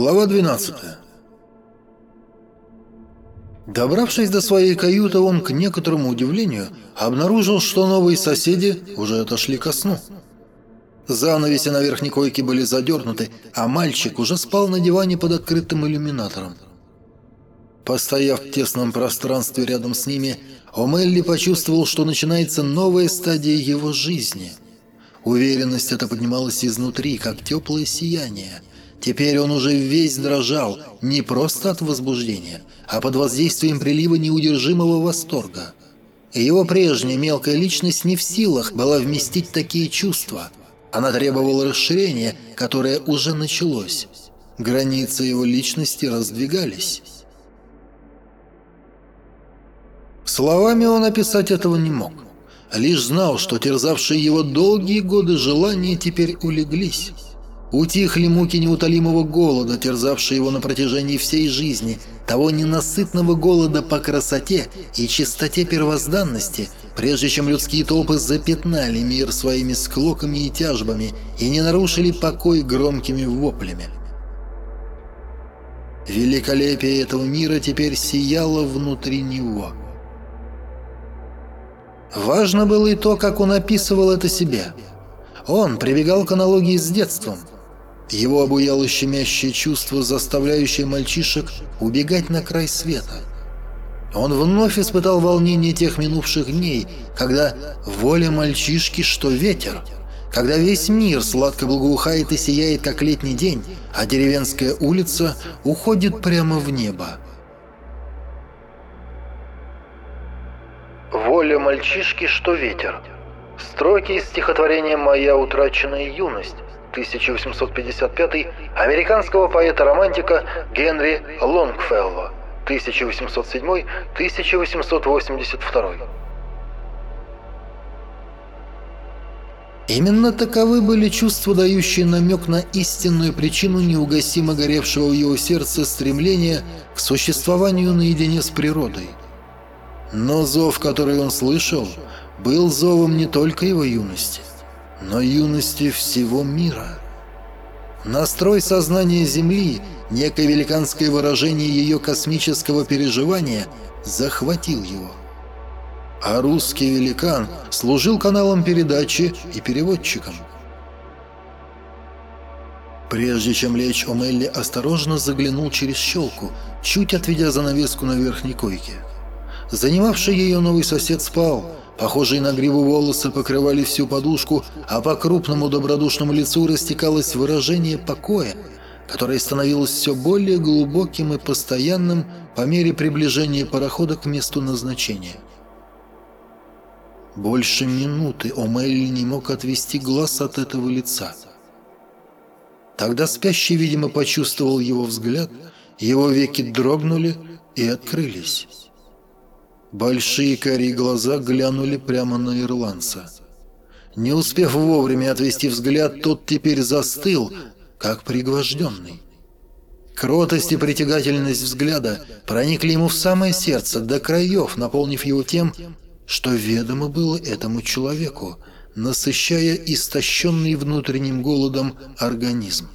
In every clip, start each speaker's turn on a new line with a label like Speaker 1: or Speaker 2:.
Speaker 1: Глава 12 Добравшись до своей каюты, он, к некоторому удивлению, обнаружил, что новые соседи уже отошли ко сну. Занавеси на верхней койке были задернуты, а мальчик уже спал на диване под открытым иллюминатором. Постояв в тесном пространстве рядом с ними, Омелли почувствовал, что начинается новая стадия его жизни. Уверенность эта поднималась изнутри, как теплое сияние – Теперь он уже весь дрожал, не просто от возбуждения, а под воздействием прилива неудержимого восторга. Его прежняя мелкая личность не в силах была вместить такие чувства. Она требовала расширения, которое уже началось. Границы его личности раздвигались. Словами он описать этого не мог. Лишь знал, что терзавшие его долгие годы желания теперь улеглись. Утихли муки неутолимого голода, терзавшие его на протяжении всей жизни, того ненасытного голода по красоте и чистоте первозданности, прежде чем людские толпы запятнали мир своими склоками и тяжбами и не нарушили покой громкими воплями. Великолепие этого мира теперь сияло внутри него. Важно было и то, как он описывал это себе. Он прибегал к аналогии с детством – его обуяло щемящее чувство, заставляющее мальчишек убегать на край света. Он вновь испытал волнение тех минувших дней, когда воля мальчишки, что ветер, когда весь мир сладко благоухает и сияет, как летний день, а деревенская улица уходит прямо в небо.
Speaker 2: «Воля мальчишки, что ветер». Строки из стихотворения «Моя утраченная юность», 1855 американского поэта-романтика Генри Лонгфелло 1807-1882.
Speaker 1: Именно таковы были чувства, дающие намек на истинную причину неугасимо горевшего в его сердце стремления к существованию наедине с природой. Но зов, который он слышал, был зовом не только его юности но юности всего мира. Настрой сознания Земли, некое великанское выражение ее космического переживания, захватил его. А русский великан служил каналом передачи и переводчиком. Прежде чем лечь, Омелли осторожно заглянул через щелку, чуть отведя занавеску на верхней койке. Занимавший ее новый сосед спал, Похожие на гриву волосы покрывали всю подушку, а по крупному добродушному лицу растекалось выражение покоя, которое становилось все более глубоким и постоянным по мере приближения парохода к месту назначения. Больше минуты О'Мелли не мог отвести глаз от этого лица. Тогда спящий, видимо, почувствовал его взгляд, его веки дрогнули и открылись. Большие карие глаза глянули прямо на ирландца. Не успев вовремя отвести взгляд, тот теперь застыл, как пригвожденный. Кротость и притягательность взгляда проникли ему в самое сердце, до краев, наполнив его тем, что ведомо было этому человеку, насыщая истощенный внутренним голодом организм.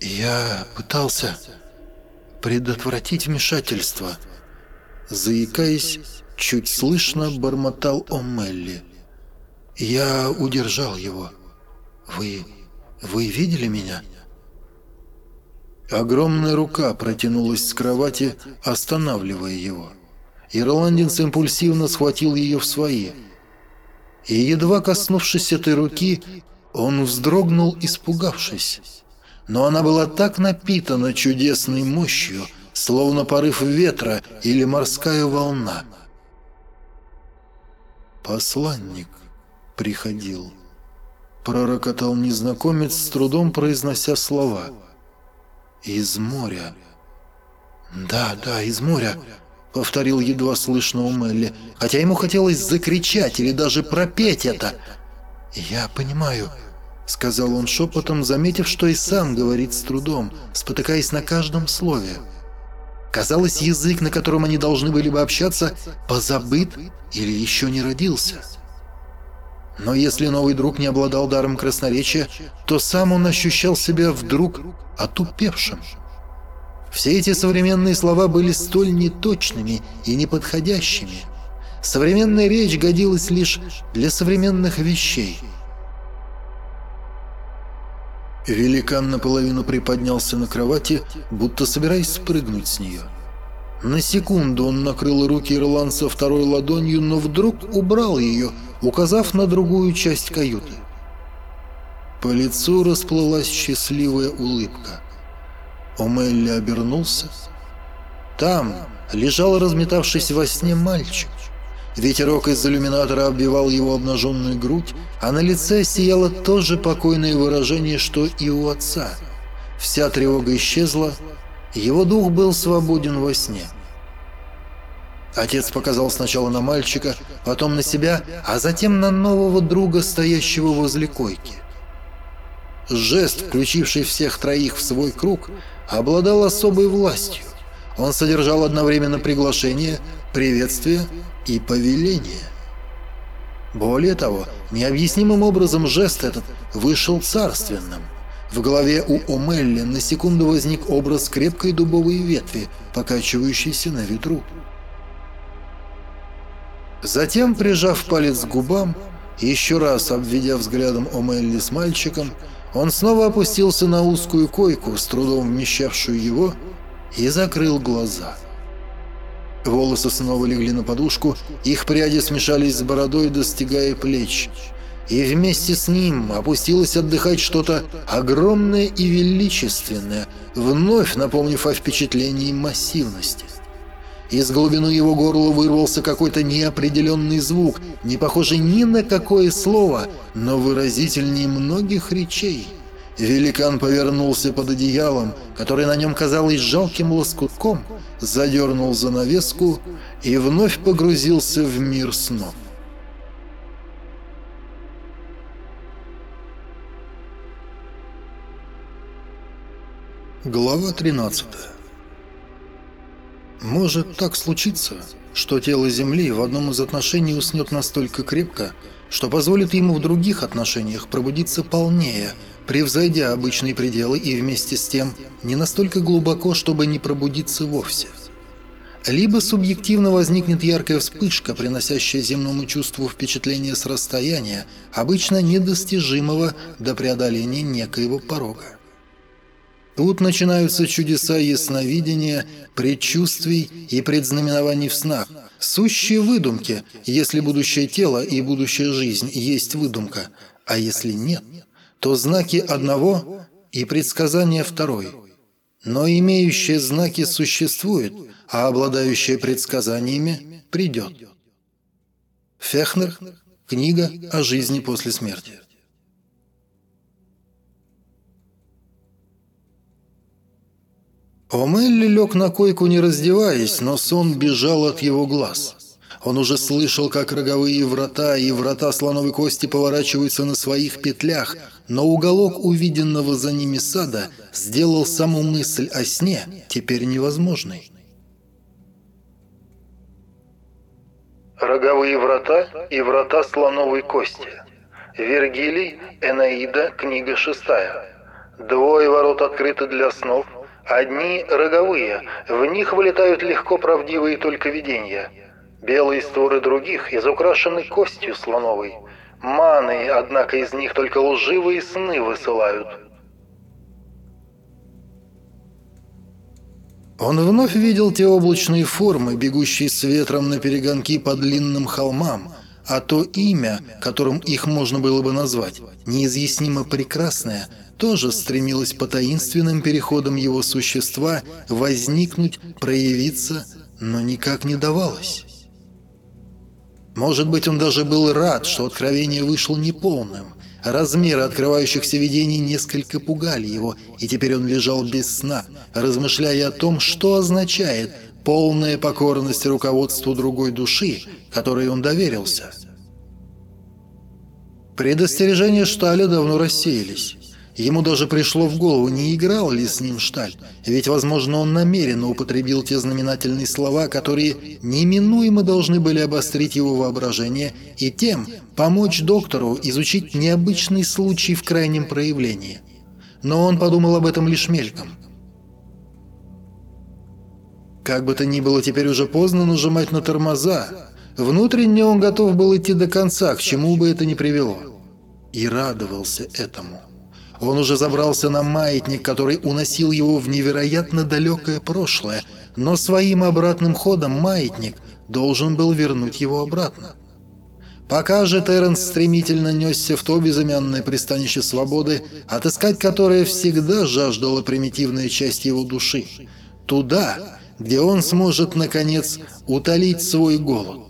Speaker 1: «Я пытался предотвратить вмешательство», Заикаясь, чуть слышно бормотал О'Мелли. «Я удержал его. Вы... вы видели меня?» Огромная рука протянулась с кровати, останавливая его. Ирландец импульсивно схватил ее в свои. И, едва коснувшись этой руки, он вздрогнул, испугавшись. Но она была так напитана чудесной мощью, словно порыв ветра или морская волна. «Посланник приходил», — пророкотал незнакомец, с трудом произнося слова. «Из моря». «Да, да, из моря», — повторил едва слышно у Мелли, хотя ему хотелось закричать или даже пропеть это. «Я понимаю», — сказал он шепотом, заметив, что и сам говорит с трудом, спотыкаясь на каждом слове. Казалось, язык, на котором они должны были бы общаться, позабыт или еще не родился. Но если новый друг не обладал даром красноречия, то сам он ощущал себя вдруг отупевшим. Все эти современные слова были столь неточными и неподходящими. Современная речь годилась лишь для современных вещей. Великан наполовину приподнялся на кровати, будто собираясь спрыгнуть с нее. На секунду он накрыл руки ирландца второй ладонью, но вдруг убрал ее, указав на другую часть каюты. По лицу расплылась счастливая улыбка. Омелли обернулся. Там лежал разметавшись во сне мальчик. Ветерок из иллюминатора обвивал его обнаженную грудь, а на лице сияло то же покойное выражение, что и у отца. Вся тревога исчезла, его дух был свободен во сне. Отец показал сначала на мальчика, потом на себя, а затем на нового друга, стоящего возле койки. Жест, включивший всех троих в свой круг, обладал особой властью. Он содержал одновременно приглашение, приветствие и повеление. Более того, необъяснимым образом жест этот вышел царственным. В голове у Омелли на секунду возник образ крепкой дубовой ветви, покачивающейся на ветру. Затем, прижав палец к губам, еще раз обведя взглядом Омелли с мальчиком, он снова опустился на узкую койку, с трудом вмещавшую его, и закрыл глаза. Волосы снова легли на подушку, их пряди смешались с бородой, достигая плеч – и вместе с ним опустилось отдыхать что-то огромное и величественное, вновь напомнив о впечатлении массивности. Из глубины его горла вырвался какой-то неопределенный звук, не похожий ни на какое слово, но выразительнее многих речей. Великан повернулся под одеялом, которое на нем казалось жалким лоскутком, задернул занавеску и вновь погрузился в мир снов. Глава 13 Может так случиться, что тело Земли в одном из отношений уснет настолько крепко, что позволит ему в других отношениях пробудиться полнее, превзойдя обычные пределы и вместе с тем не настолько глубоко, чтобы не пробудиться вовсе. Либо субъективно возникнет яркая вспышка, приносящая земному чувству впечатление с расстояния, обычно недостижимого до преодоления некоего порога. Тут начинаются чудеса ясновидения, предчувствий и предзнаменований в снах. Сущие выдумки, если будущее тело и будущая жизнь есть выдумка, а если нет, то знаки одного и предсказания второй. Но имеющие знаки существует, а обладающее предсказаниями придет. Фехнер. Книга о жизни после смерти. Омелли лег на койку не раздеваясь, но сон бежал от его глаз. Он уже слышал, как роговые врата и врата слоновой кости поворачиваются на своих петлях, но уголок увиденного за ними сада сделал саму мысль о сне теперь невозможной.
Speaker 2: Роговые врата и врата слоновой кости. Вергилий, Энаида, книга шестая. Двое ворот открыты для снов, Одни роговые, в них вылетают легко правдивые только видения. Белые створы других изукрашены костью слоновой. Маны, однако, из них только лживые сны высылают.
Speaker 1: Он вновь видел те облачные формы, бегущие с ветром на перегонки по длинным холмам, а то имя, которым их можно было бы назвать, неизъяснимо прекрасное – тоже стремилась по таинственным переходам его существа возникнуть, проявиться, но никак не давалось. Может быть, он даже был рад, что откровение вышло неполным. Размеры открывающихся видений несколько пугали его, и теперь он лежал без сна, размышляя о том, что означает полная покорность руководству другой души, которой он доверился. Предостережения Шталя давно рассеялись. Ему даже пришло в голову, не играл ли с ним Шталь, ведь, возможно, он намеренно употребил те знаменательные слова, которые неминуемо должны были обострить его воображение и тем помочь доктору изучить необычный случай в крайнем проявлении. Но он подумал об этом лишь мельком. Как бы то ни было, теперь уже поздно нажимать на тормоза. Внутренне он готов был идти до конца, к чему бы это ни привело. И радовался этому. Он уже забрался на маятник, который уносил его в невероятно далекое прошлое, но своим обратным ходом маятник должен был вернуть его обратно. Пока же Терренс стремительно несся в то безымянное пристанище свободы, отыскать которое всегда жаждала примитивная часть его души. Туда, где он сможет, наконец, утолить свой голод.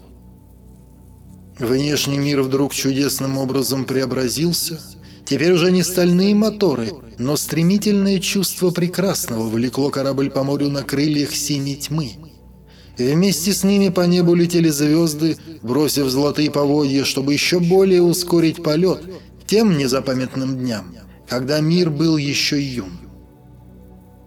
Speaker 1: Внешний мир вдруг чудесным образом преобразился – Теперь уже не стальные моторы, но стремительное чувство прекрасного влекло корабль по морю на крыльях синей тьмы. И вместе с ними по небу летели звезды, бросив золотые поводья, чтобы еще более ускорить полет тем незапамятным дням, когда мир был еще юн.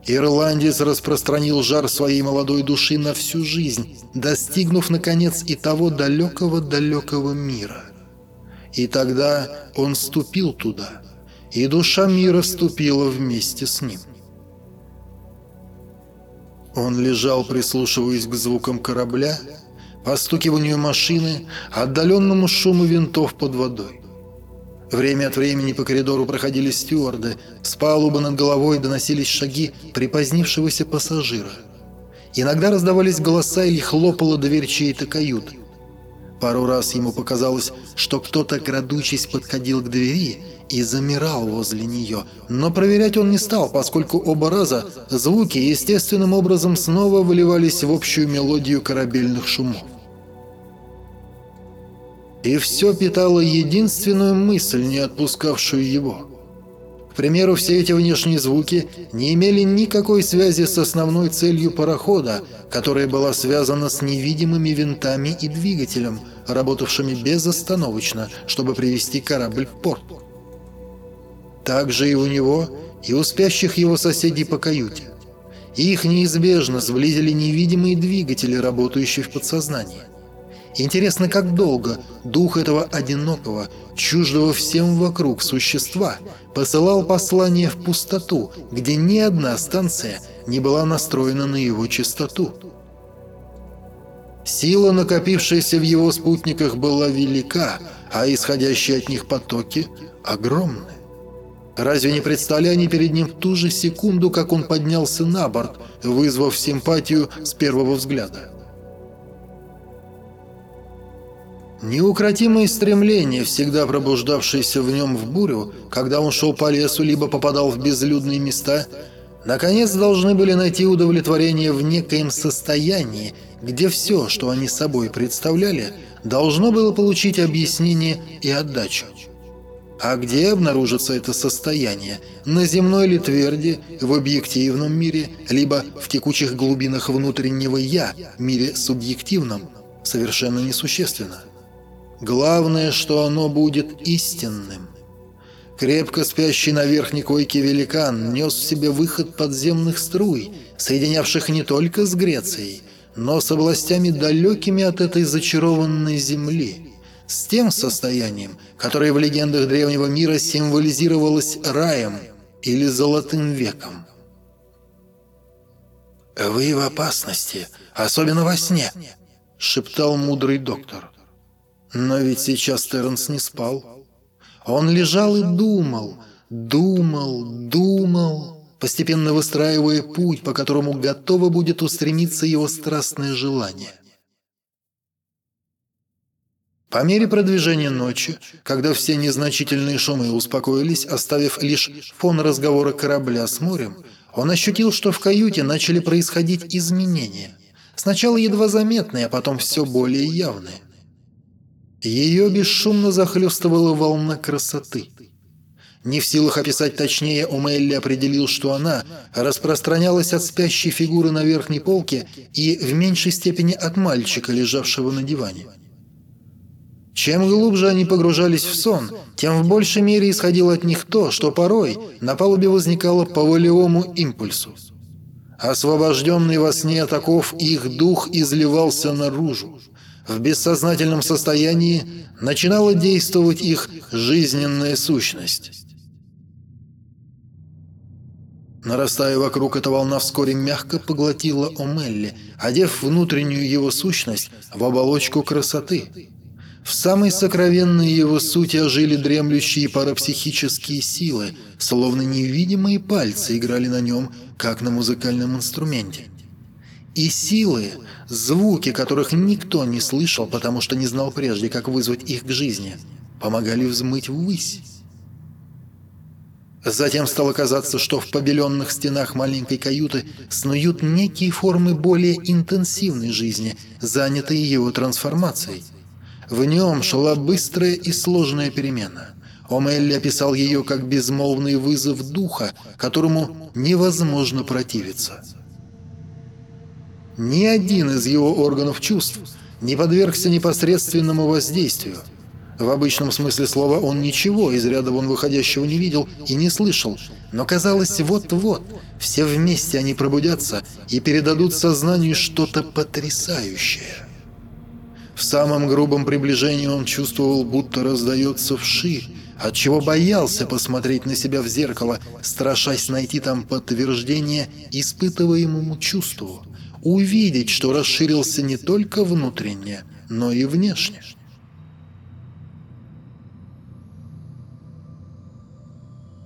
Speaker 1: Ирландец распространил жар своей молодой души на всю жизнь, достигнув, наконец, и того далекого-далекого мира. И тогда он ступил туда, и душа мира ступила вместе с ним. Он лежал, прислушиваясь к звукам корабля, постукиванию машины, отдаленному шуму винтов под водой. Время от времени по коридору проходили стюарды, с палубы над головой доносились шаги припозднившегося пассажира. Иногда раздавались голоса или хлопала дверь чьей-то каюты. Пару раз ему показалось, что кто-то, крадучись, подходил к двери и замирал возле нее, но проверять он не стал, поскольку оба раза звуки естественным образом снова выливались в общую мелодию корабельных шумов. И все питало единственную мысль, не отпускавшую его – примеру, все эти внешние звуки не имели никакой связи с основной целью парохода, которая была связана с невидимыми винтами и двигателем, работавшими безостановочно, чтобы привести корабль в порт. Так же и у него, и у спящих его соседей по каюте. Их неизбежно сблизили невидимые двигатели, работающие в подсознании. Интересно, как долго дух этого одинокого, чуждого всем вокруг существа посылал послание в пустоту, где ни одна станция не была настроена на его частоту. Сила, накопившаяся в его спутниках, была велика, а исходящие от них потоки – огромны. Разве не предстали они перед ним в ту же секунду, как он поднялся на борт, вызвав симпатию с первого взгляда? Неукротимые стремления, всегда пробуждавшиеся в нем в бурю, когда он шел по лесу либо попадал в безлюдные места, наконец должны были найти удовлетворение в некоем состоянии, где все, что они собой представляли, должно было получить объяснение и отдачу. А где обнаружится это состояние? На земной ли тверди, в объективном мире, либо в текучих глубинах внутреннего «я», мире субъективном? Совершенно несущественно. Главное, что оно будет истинным. Крепко спящий на верхней койке великан нес в себе выход подземных струй, соединявших не только с Грецией, но с областями далекими от этой зачарованной земли, с тем состоянием, которое в легендах древнего мира символизировалось раем или золотым веком. «Вы в опасности, особенно во сне», — шептал мудрый доктор. Но ведь сейчас Терренс не спал. Он лежал и думал, думал, думал, постепенно выстраивая путь, по которому готово будет устремиться его страстное желание. По мере продвижения ночи, когда все незначительные шумы успокоились, оставив лишь фон разговора корабля с морем, он ощутил, что в каюте начали происходить изменения. Сначала едва заметные, а потом все более явные. Ее бесшумно захлестывала волна красоты. Не в силах описать точнее, Омелли определил, что она распространялась от спящей фигуры на верхней полке и в меньшей степени от мальчика, лежавшего на диване. Чем глубже они погружались в сон, тем в большей мере исходило от них то, что порой на палубе возникало по волевому импульсу. Освобожденный во сне от оков, их дух изливался наружу. В бессознательном состоянии начинала действовать их жизненная сущность. Нарастая вокруг, эта волна вскоре мягко поглотила Омелли, одев внутреннюю его сущность в оболочку красоты. В самой сокровенной его сути ожили дремлющие парапсихические силы, словно невидимые пальцы играли на нем, как на музыкальном инструменте. И силы, звуки которых никто не слышал, потому что не знал прежде, как вызвать их к жизни, помогали взмыть ввысь. Затем стало казаться, что в побеленных стенах маленькой каюты снуют некие формы более интенсивной жизни, занятые его трансформацией. В нем шла быстрая и сложная перемена. Омелли описал ее как безмолвный вызов духа, которому невозможно противиться. Ни один из его органов чувств не подвергся непосредственному воздействию – в обычном смысле слова он ничего из ряда вон выходящего не видел и не слышал, но казалось, вот-вот, все вместе они пробудятся и передадут сознанию что-то потрясающее. В самом грубом приближении он чувствовал, будто раздается вши, отчего боялся посмотреть на себя в зеркало, страшась найти там подтверждение испытываемому чувству, увидеть, что расширился не только внутренне, но и внешне.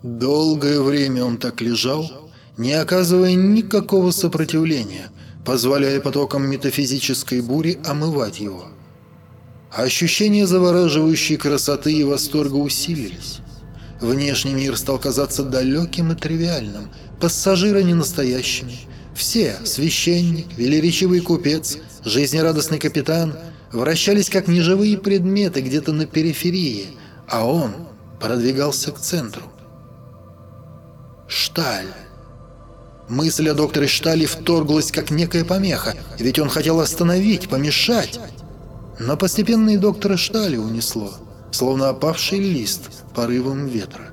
Speaker 1: Долгое время он так лежал, не оказывая никакого сопротивления, позволяя потокам метафизической бури омывать его. Ощущения завораживающей красоты и восторга усилились. Внешний мир стал казаться далеким и тривиальным, пассажиры ненастоящими. Все – священник, велеречивый купец, жизнерадостный капитан – вращались как неживые предметы где-то на периферии, а он продвигался к центру. Шталь. Мысль о докторе Штале вторглась как некая помеха, ведь он хотел остановить, помешать. Но постепенно и доктора Штали унесло, словно опавший лист порывом ветра.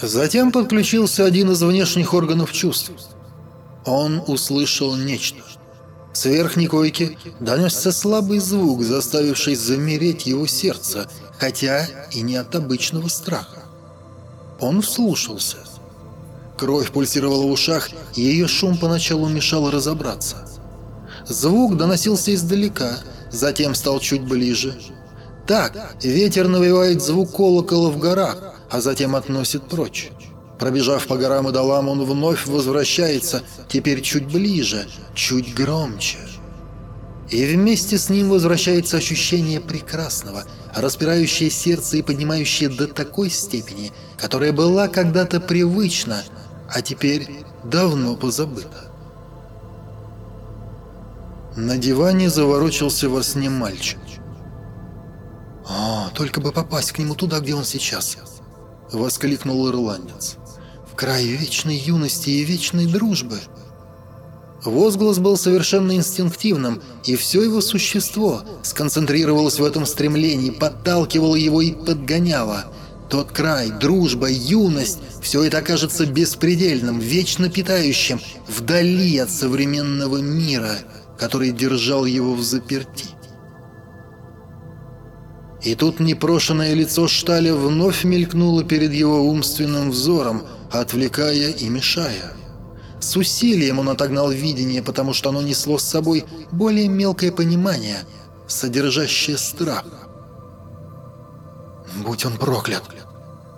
Speaker 1: Затем подключился один из внешних органов чувств. Он услышал нечто – с верхней койки донесся слабый звук, заставивший замереть его сердце, хотя и не от обычного страха. Он вслушался. Кровь пульсировала в ушах, и ее шум поначалу мешал разобраться. Звук доносился издалека, затем стал чуть ближе. Так, ветер навевает звук колокола в горах, а затем относит прочь. Пробежав по горам и долам, он вновь возвращается, теперь чуть ближе, чуть громче. И вместе с ним возвращается ощущение прекрасного, распирающее сердце и поднимающее до такой степени, которая была когда-то привычна, а теперь давно позабыта. На диване заворочился во сне мальчик. «О, только бы попасть к нему туда, где он сейчас!» — воскликнул ирландец край вечной юности и вечной дружбы. Возглас был совершенно инстинктивным, и все его существо сконцентрировалось в этом стремлении, подталкивало его и подгоняло. Тот край, дружба, юность – все это окажется беспредельным, вечно питающим, вдали от современного мира, который держал его в заперти. И тут непрошенное лицо Шталя вновь мелькнуло перед его умственным взором – отвлекая и мешая. С усилием он отогнал видение, потому что оно несло с собой более мелкое понимание, содержащее страх. «Будь он проклят!»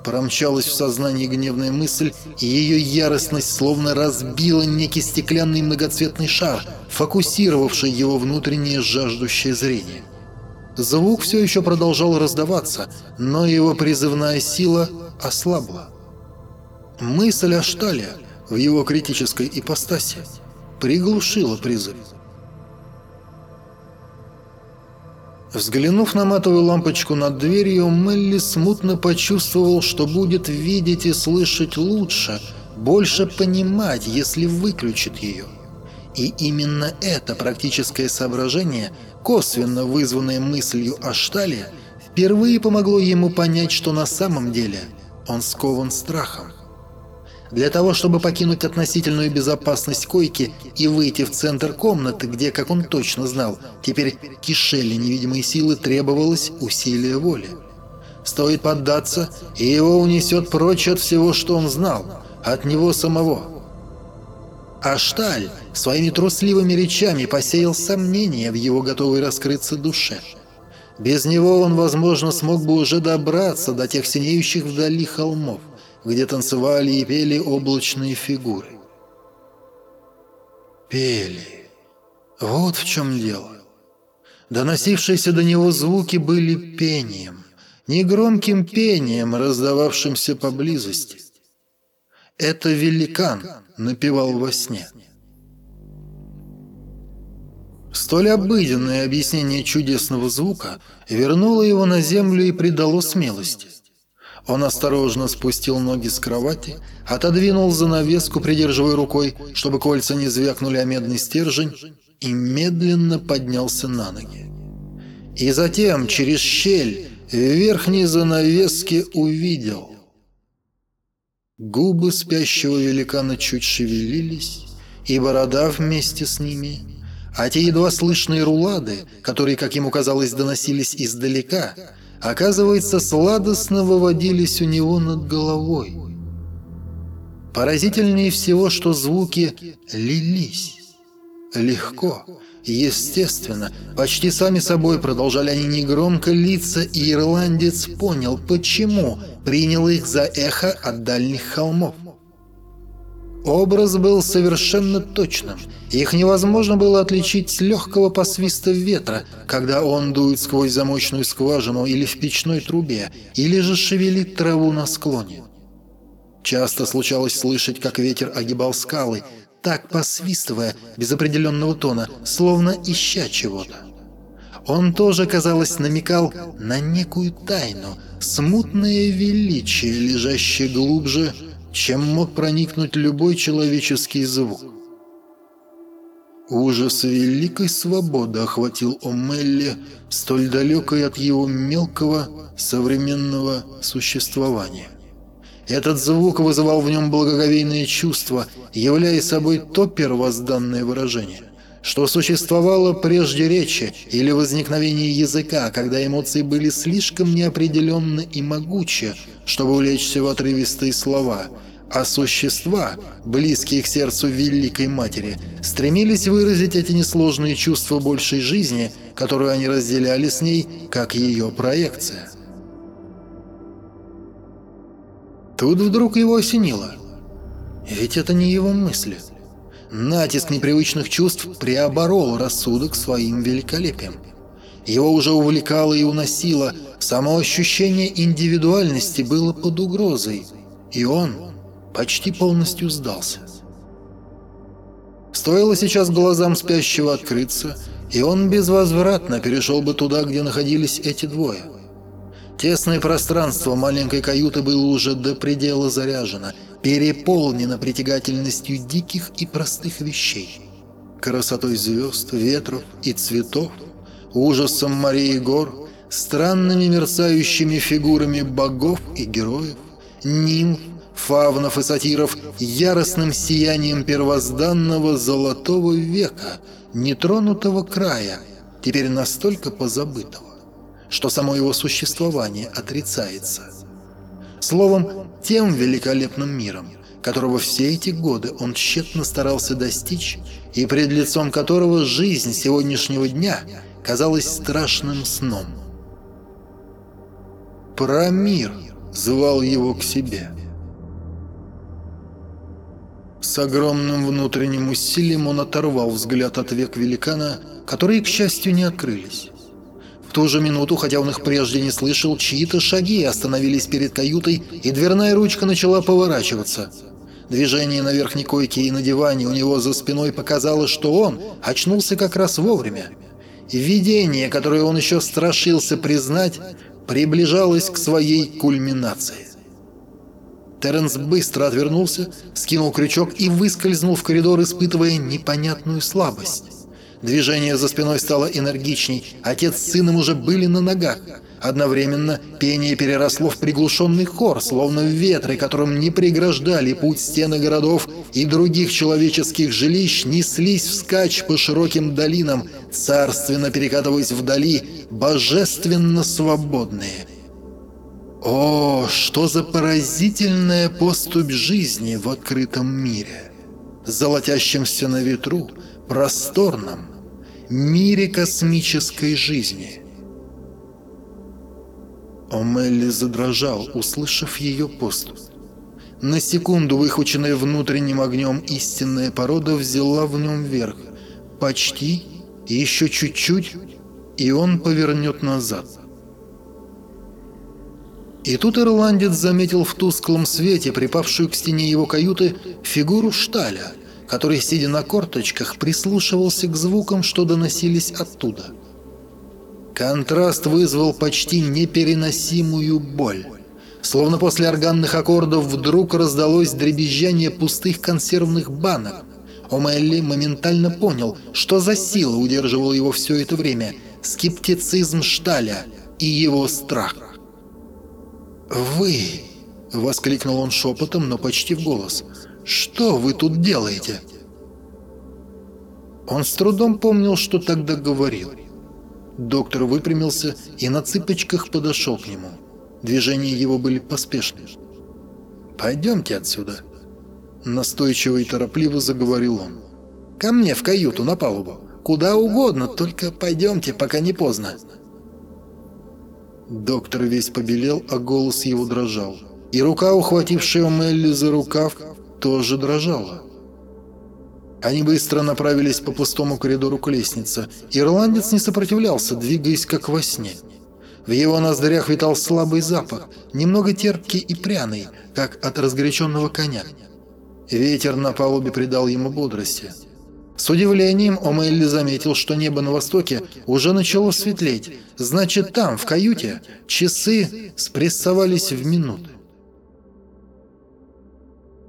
Speaker 1: Промчалась в сознании гневная мысль, и ее яростность словно разбила некий стеклянный многоцветный шар, фокусировавший его внутреннее жаждущее зрение. Звук все еще продолжал раздаваться, но его призывная сила ослабла. Мысль о Штале в его критической ипостаси приглушила призыв. Взглянув на матовую лампочку над дверью, Мелли смутно почувствовал, что будет видеть и слышать лучше, больше понимать, если выключит ее. И именно это практическое соображение, косвенно вызванное мыслью о Штале, впервые помогло ему понять, что на самом деле он скован страхом. Для того, чтобы покинуть относительную безопасность койки и выйти в центр комнаты, где, как он точно знал, теперь кишели невидимые силы, требовалось усилие воли. Стоит поддаться, и его унесет прочь от всего, что он знал, от него самого. А Шталь своими трусливыми речами посеял сомнения в его готовой раскрыться душе. Без него он, возможно, смог бы уже добраться до тех синеющих вдали холмов где танцевали и пели облачные фигуры. Пели. Вот в чем дело. Доносившиеся до него звуки были пением, негромким пением, раздававшимся поблизости. Это великан напевал во сне. Столь обыденное объяснение чудесного звука вернуло его на землю и придало смелости. Он осторожно спустил ноги с кровати, отодвинул занавеску, придерживая рукой, чтобы кольца не звякнули о медный стержень, и медленно поднялся на ноги. И затем через щель в верхней занавеске увидел. Губы спящего великана чуть шевелились, и борода вместе с ними, а те едва слышные рулады, которые, как ему казалось, доносились издалека – оказывается, сладостно выводились у него над головой. Поразительнее всего, что звуки лились. Легко, естественно, почти сами собой продолжали они негромко литься, и ирландец понял, почему принял их за эхо от дальних холмов. Образ был совершенно точным. Их невозможно было отличить с легкого посвиста ветра, когда он дует сквозь замочную скважину или в печной трубе, или же шевелит траву на склоне. Часто случалось слышать, как ветер огибал скалы, так посвистывая, без определенного тона, словно ища чего-то. Он тоже, казалось, намекал на некую тайну, смутное величие, лежащее глубже чем мог проникнуть любой человеческий звук. Ужас великой свободы охватил Омелли, столь далекой от его мелкого современного существования. Этот звук вызывал в нем благоговейное чувство, являя собой то первозданное выражение, что существовало прежде речи или возникновения языка, когда эмоции были слишком неопределенны и могучи, чтобы улечься в отрывистые слова – а существа, близкие к сердцу Великой Матери, стремились выразить эти несложные чувства большей жизни, которую они разделяли с ней, как ее проекция. Тут вдруг его осенило. Ведь это не его мысли. Натиск непривычных чувств преоборол рассудок своим великолепием. Его уже увлекало и уносило, само ощущение индивидуальности было под угрозой, и он почти полностью сдался. Стоило сейчас глазам спящего открыться, и он безвозвратно перешел бы туда, где находились эти двое. Тесное пространство маленькой каюты было уже до предела заряжено, переполнено притягательностью диких и простых вещей. Красотой звезд, ветров и цветов, ужасом морей и гор, странными мерцающими фигурами богов и героев, нимф фавнов и сатиров яростным сиянием первозданного золотого века, нетронутого края, теперь настолько позабытого, что само его существование отрицается. Словом, тем великолепным миром, которого все эти годы он тщетно старался достичь, и пред лицом которого жизнь сегодняшнего дня казалась страшным сном. Промир звал его к себе. С огромным внутренним усилием он оторвал взгляд от век великана, которые, к счастью, не открылись. В ту же минуту, хотя он их прежде не слышал, чьи-то шаги остановились перед каютой, и дверная ручка начала поворачиваться. Движение на верхней койке и на диване у него за спиной показало, что он очнулся как раз вовремя. Видение, которое он еще страшился признать, приближалось к своей кульминации. Терренс быстро отвернулся, скинул крючок и выскользнул в коридор, испытывая непонятную слабость. Движение за спиной стало энергичней, отец с сыном уже были на ногах. Одновременно пение переросло в приглушенный хор, словно ветры, которым не преграждали путь стены городов и других человеческих жилищ, неслись вскачь по широким долинам, царственно перекатываясь вдали, божественно свободные. О, что за поразительная поступь жизни в открытом мире! Золотящемся на ветру, просторном, мире космической жизни. Омелли задрожал, услышав ее поступ. На секунду выхваченная внутренним огнем истинная порода взяла в нем верх. Почти, еще чуть-чуть, и он повернет назад. И тут ирландец заметил в тусклом свете, припавшую к стене его каюты, фигуру Шталя, который, сидя на корточках, прислушивался к звукам, что доносились оттуда. Контраст вызвал почти непереносимую боль. Словно после органных аккордов вдруг раздалось дребезжание пустых консервных банок. Омелли моментально понял, что за сила удерживала его все это время – скептицизм Шталя и его страх. «Вы!» — воскликнул он шепотом, но почти в голос. «Что вы тут делаете?» Он с трудом помнил, что тогда говорил. Доктор выпрямился и на цыпочках подошел к нему. Движения его были поспешны. «Пойдемте отсюда», — настойчиво и торопливо заговорил он. «Ко мне в каюту на палубу. Куда угодно, только пойдемте, пока не поздно». Доктор весь побелел, а голос его дрожал. И рука, ухватившая Мелли за рукав, тоже дрожала. Они быстро направились по пустому коридору к лестнице. Ирландец не сопротивлялся, двигаясь как во сне. В его ноздрях витал слабый запах, немного терпкий и пряный, как от разгоряченного коня. Ветер на палубе придал ему бодрости. С удивлением Омелли заметил, что небо на востоке уже начало светлеть. Значит, там, в каюте, часы спрессовались в минуты.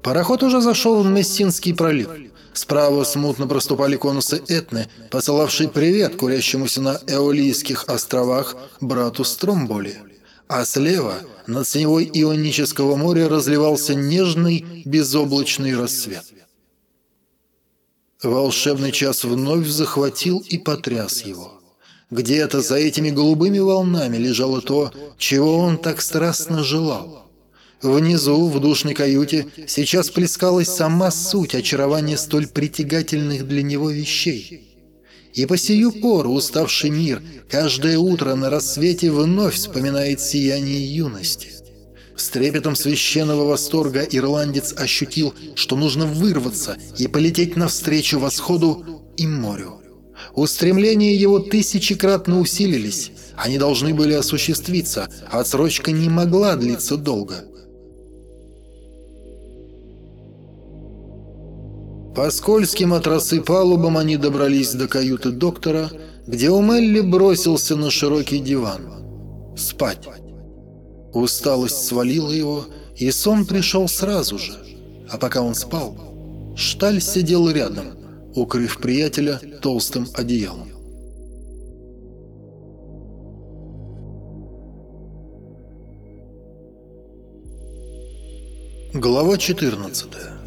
Speaker 1: Пароход уже зашел в Мессинский пролив. Справа смутно проступали конусы Этны, посылавшие привет курящемуся на Эолийских островах брату Стромболи. А слева, над синевой Ионического моря, разливался нежный безоблачный рассвет. Волшебный час вновь захватил и потряс его. Где-то за этими голубыми волнами лежало то, чего он так страстно желал. Внизу, в душной каюте, сейчас плескалась сама суть очарования столь притягательных для него вещей. И по сию пору уставший мир каждое утро на рассвете вновь вспоминает сияние юности. С трепетом священного восторга ирландец ощутил, что нужно вырваться и полететь навстречу восходу и морю. Устремления его тысячекратно усилились, они должны были осуществиться, а отсрочка не могла длиться долго. По скользким от палубам они добрались до каюты доктора, где Умелли бросился на широкий диван. Спать. Усталость свалила его, и сон пришел сразу же. А пока он спал, Шталь сидел рядом, укрыв приятеля толстым одеялом. Глава 14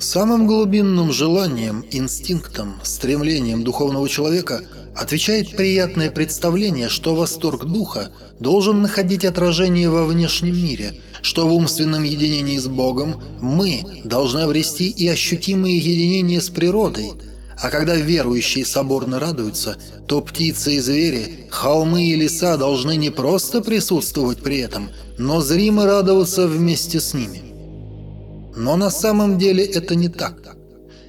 Speaker 1: Самым глубинным желанием, инстинктом, стремлением духовного человека отвечает приятное представление, что восторг духа должен находить отражение во внешнем мире, что в умственном единении с Богом мы должны обрести и ощутимое единение с природой, а когда верующие соборно радуются, то птицы и звери, холмы и леса должны не просто присутствовать при этом, но зримо радоваться вместе с ними. Но на самом деле это не так.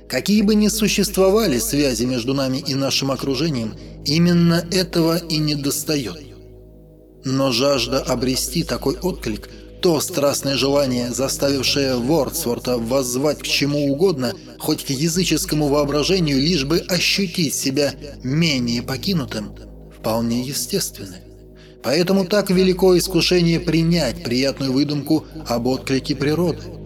Speaker 1: Какие бы ни существовали связи между нами и нашим окружением, именно этого и не достает. Но жажда обрести такой отклик, то страстное желание, заставившее Вордсворта воззвать к чему угодно, хоть к языческому воображению, лишь бы ощутить себя менее покинутым, вполне естественны. Поэтому так велико искушение принять приятную выдумку об отклике природы.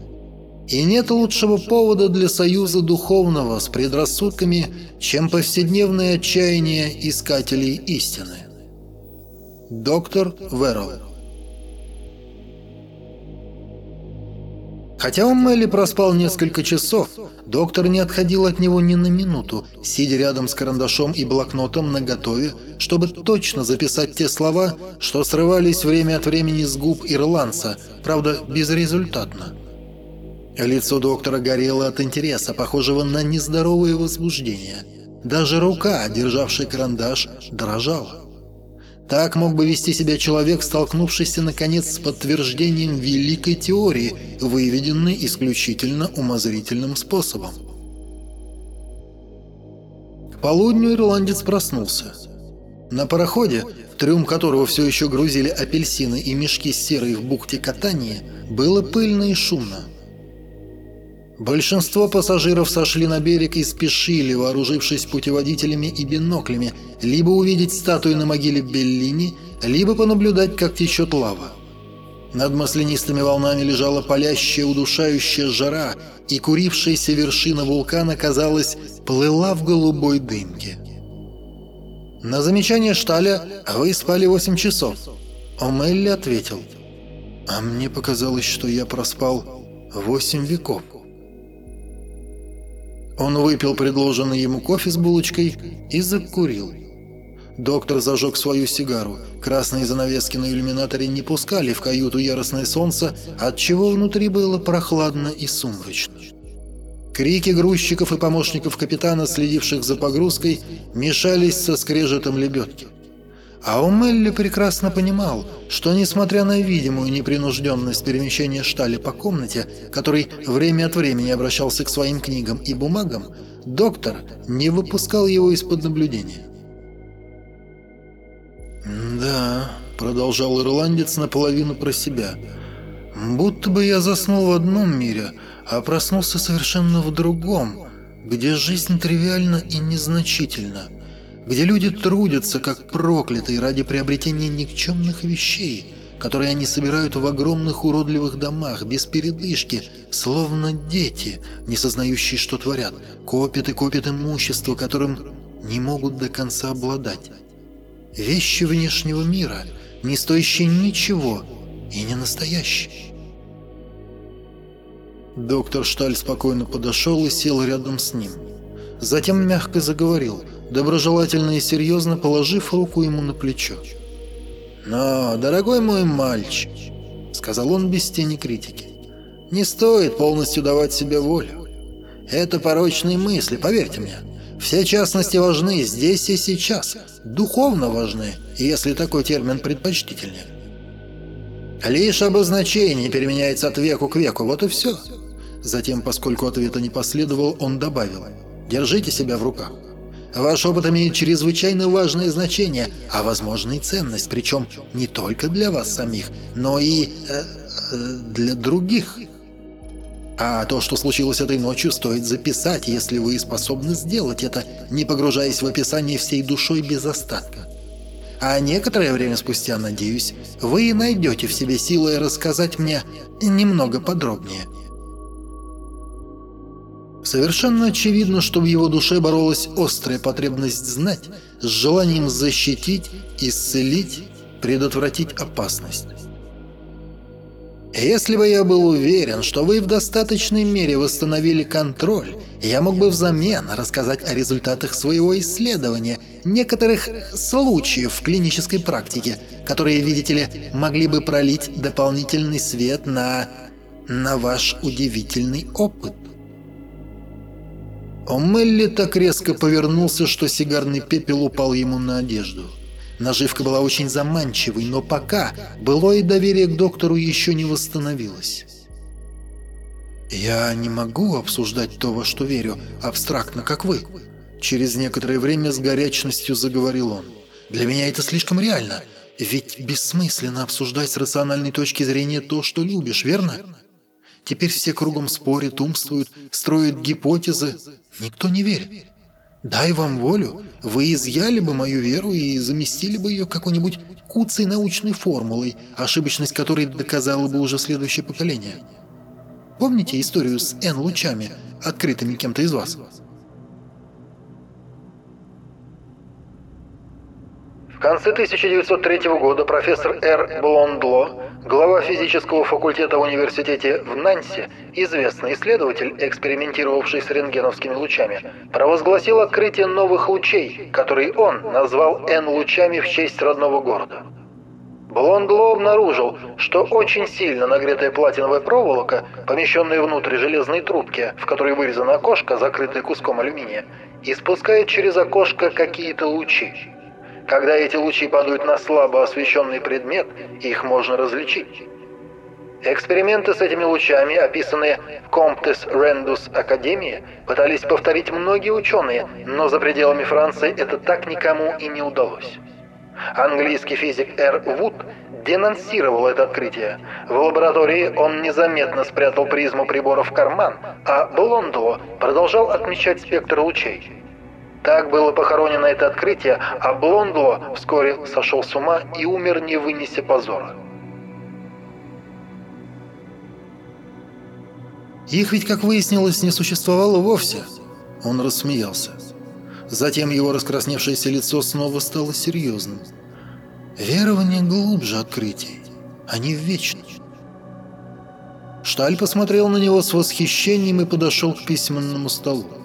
Speaker 1: И нет лучшего повода для союза духовного с предрассудками, чем повседневное отчаяние искателей истины. Доктор Верл Хотя он Мелли проспал несколько часов, доктор не отходил от него ни на минуту, сидя рядом с карандашом и блокнотом наготове, чтобы точно записать те слова, что срывались время от времени с губ ирландца, правда, безрезультатно. Лицо доктора горело от интереса, похожего на нездоровое возбуждение. Даже рука, державшая карандаш, дрожала. Так мог бы вести себя человек, столкнувшийся наконец с подтверждением великой теории, выведенной исключительно умозрительным способом. К полудню ирландец проснулся. На пароходе, в трюм которого все еще грузили апельсины и мешки с серой в бухте катания, было пыльно и шумно. Большинство пассажиров сошли на берег и спешили, вооружившись путеводителями и биноклями, либо увидеть статую на могиле Беллини, либо понаблюдать, как течет лава. Над маслянистыми волнами лежала палящая, удушающая жара, и курившаяся вершина вулкана, казалось, плыла в голубой дымке. На замечание Шталя «Вы спали 8 часов», Омелли ответил «А мне показалось, что я проспал 8 веков». Он выпил предложенный ему кофе с булочкой и закурил. Доктор зажег свою сигару. Красные занавески на иллюминаторе не пускали в каюту яростное солнце, отчего внутри было прохладно и сумрачно. Крики грузчиков и помощников капитана, следивших за погрузкой, мешались со скрежетом лебедки. А Умелли прекрасно понимал, что несмотря на видимую непринужденность перемещения Штали по комнате, который время от времени обращался к своим книгам и бумагам, доктор не выпускал его из-под наблюдения. «Да», — продолжал ирландец наполовину про себя, — «будто бы я заснул в одном мире, а проснулся совершенно в другом, где жизнь тривиальна и незначительна» где люди трудятся как проклятые ради приобретения никчемных вещей, которые они собирают в огромных уродливых домах, без передышки, словно дети, не сознающие, что творят, копят и копят имущество, которым не могут до конца обладать. Вещи внешнего мира, не стоящие ничего и не настоящие. Доктор Шталь спокойно подошел и сел рядом с ним. Затем мягко заговорил – доброжелательно и серьезно положив руку ему на плечо. «Но, дорогой мой мальчик», — сказал он без тени критики, — «не стоит полностью давать себе волю. Это порочные мысли, поверьте мне. Все частности важны здесь и сейчас, духовно важны, если такой термин предпочтительнее. Лишь обозначение переменяется от веку к веку, вот и все». Затем, поскольку ответа не последовал, он добавил «Держите себя в руках». Ваш опыт имеет чрезвычайно важное значение, а возможно и ценность, причем не только для вас самих, но и э, э, для других. А то, что случилось этой ночью, стоит записать, если вы способны сделать это, не погружаясь в описание всей душой без остатка. А некоторое время спустя, надеюсь, вы найдете в себе силы рассказать мне немного подробнее. Совершенно очевидно, что в его душе боролась острая потребность знать с желанием защитить, исцелить, предотвратить опасность. Если бы я был уверен, что вы в достаточной мере восстановили контроль, я мог бы взамен рассказать о результатах своего исследования, некоторых случаев в клинической практике, которые, видите ли, могли бы пролить дополнительный свет на... на ваш удивительный опыт. Омелли так резко повернулся, что сигарный пепел упал ему на одежду. Наживка была очень заманчивой, но пока былое доверие к доктору еще не восстановилось. «Я не могу обсуждать то, во что верю, абстрактно, как вы», Через некоторое время с горячностью заговорил он. «Для меня это слишком реально. Ведь бессмысленно обсуждать с рациональной точки зрения то, что любишь, верно? Теперь все кругом спорят, умствуют, строят гипотезы. Никто не верит. Дай вам волю, вы изъяли бы мою веру и заместили бы ее какой-нибудь куцей научной формулой, ошибочность которой доказало бы уже следующее поколение. Помните историю с N-лучами, открытыми кем-то из вас?
Speaker 2: В конце 1903 года профессор Р. Блондло, глава физического факультета в университете в Нанси, известный исследователь, экспериментировавший с рентгеновскими лучами, провозгласил открытие новых лучей, которые он назвал N-лучами в честь родного города. Блондло обнаружил, что очень сильно нагретая платиновая проволока, помещенная внутрь железной трубки, в которой вырезано окошко, закрытое куском алюминия, испускает через окошко какие-то лучи. Когда эти лучи падают на слабо освещенный предмет, их можно различить. Эксперименты с этими лучами, описанные в Comtes Rendus Академии, пытались повторить многие ученые, но за пределами Франции это так никому и не удалось. Английский физик Р. Вуд денонсировал это открытие. В лаборатории он незаметно спрятал призму прибора в карман, а Блондо продолжал отмечать спектр лучей. Так было похоронено это открытие, а Блондло вскоре сошел с ума и умер, не вынеся позора.
Speaker 1: Их ведь, как выяснилось, не существовало вовсе. Он рассмеялся. Затем его раскрасневшееся лицо снова стало серьезным. Верование глубже открытий. Они вечны. Шталь посмотрел на него с восхищением и подошел к письменному столу.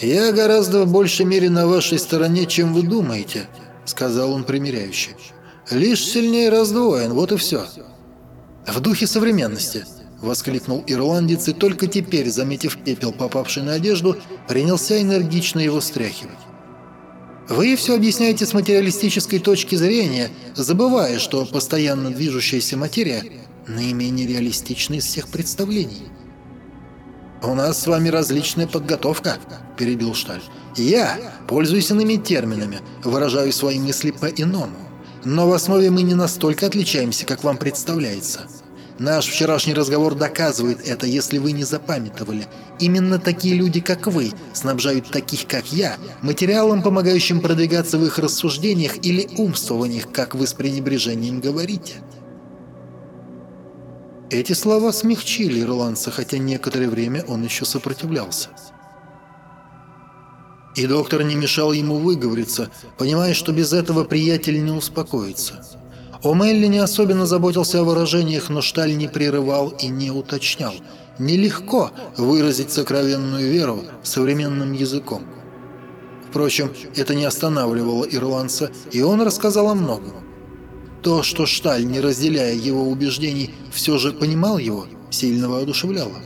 Speaker 1: «Я гораздо в большей мере на вашей стороне, чем вы думаете», — сказал он примиряюще. «Лишь сильнее раздвоен, вот и все». «В духе современности», — воскликнул ирландец и только теперь, заметив пепел, попавший на одежду, принялся энергично его стряхивать. «Вы все объясняете с материалистической точки зрения, забывая, что постоянно движущаяся материя наименее реалистична из всех представлений». «У нас с вами различная подготовка», – перебил Шталь. «Я пользуюсь иными терминами, выражаю свои мысли по-иному. Но в основе мы не настолько отличаемся, как вам представляется. Наш вчерашний разговор доказывает это, если вы не запамятовали. Именно такие люди, как вы, снабжают таких, как я, материалом, помогающим продвигаться в их рассуждениях или умствованиях, как вы с пренебрежением говорите». Эти слова смягчили ирландца, хотя некоторое время он еще сопротивлялся. И доктор не мешал ему выговориться, понимая, что без этого приятель не успокоится. О'Мелли не особенно заботился о выражениях, но Шталь не прерывал и не уточнял. Нелегко выразить сокровенную веру современным языком. Впрочем, это не останавливало ирландца, и он рассказал о многом. То, что Шталь, не разделяя его убеждений, все же понимал его, сильно воодушевляло.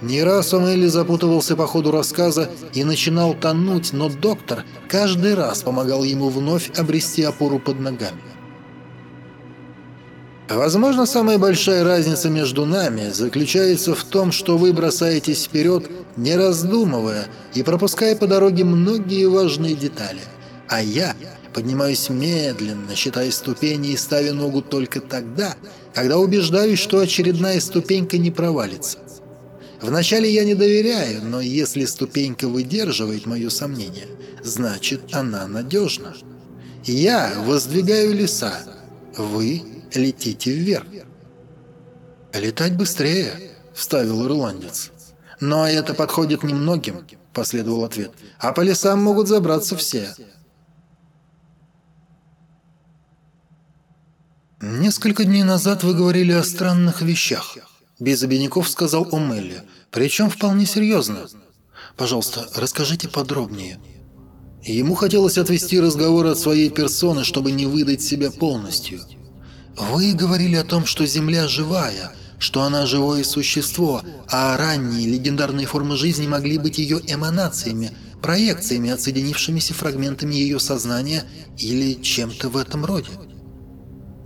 Speaker 1: Не раз он или запутывался по ходу рассказа и начинал тонуть, но доктор каждый раз помогал ему вновь обрести опору под ногами. Возможно, самая большая разница между нами заключается в том, что вы бросаетесь вперед, не раздумывая и пропуская по дороге многие важные детали, а я Поднимаюсь медленно, считая ступени и ставя ногу только тогда, когда убеждаюсь, что очередная ступенька не провалится. Вначале я не доверяю, но если ступенька выдерживает мое сомнение, значит она надежна. Я воздвигаю леса, вы летите вверх. «Летать быстрее», — вставил ирландец. «Но это подходит немногим», — последовал ответ. «А по лесам могут забраться все. «Несколько дней назад вы говорили о странных вещах», – без обиняков сказал Омелли, причем вполне серьезно. «Пожалуйста, расскажите подробнее». Ему хотелось отвести разговор от своей персоны, чтобы не выдать себя полностью. «Вы говорили о том, что Земля живая, что она живое существо, а ранние легендарные формы жизни могли быть ее эманациями, проекциями, отсоединившимися фрагментами ее сознания или чем-то в этом роде».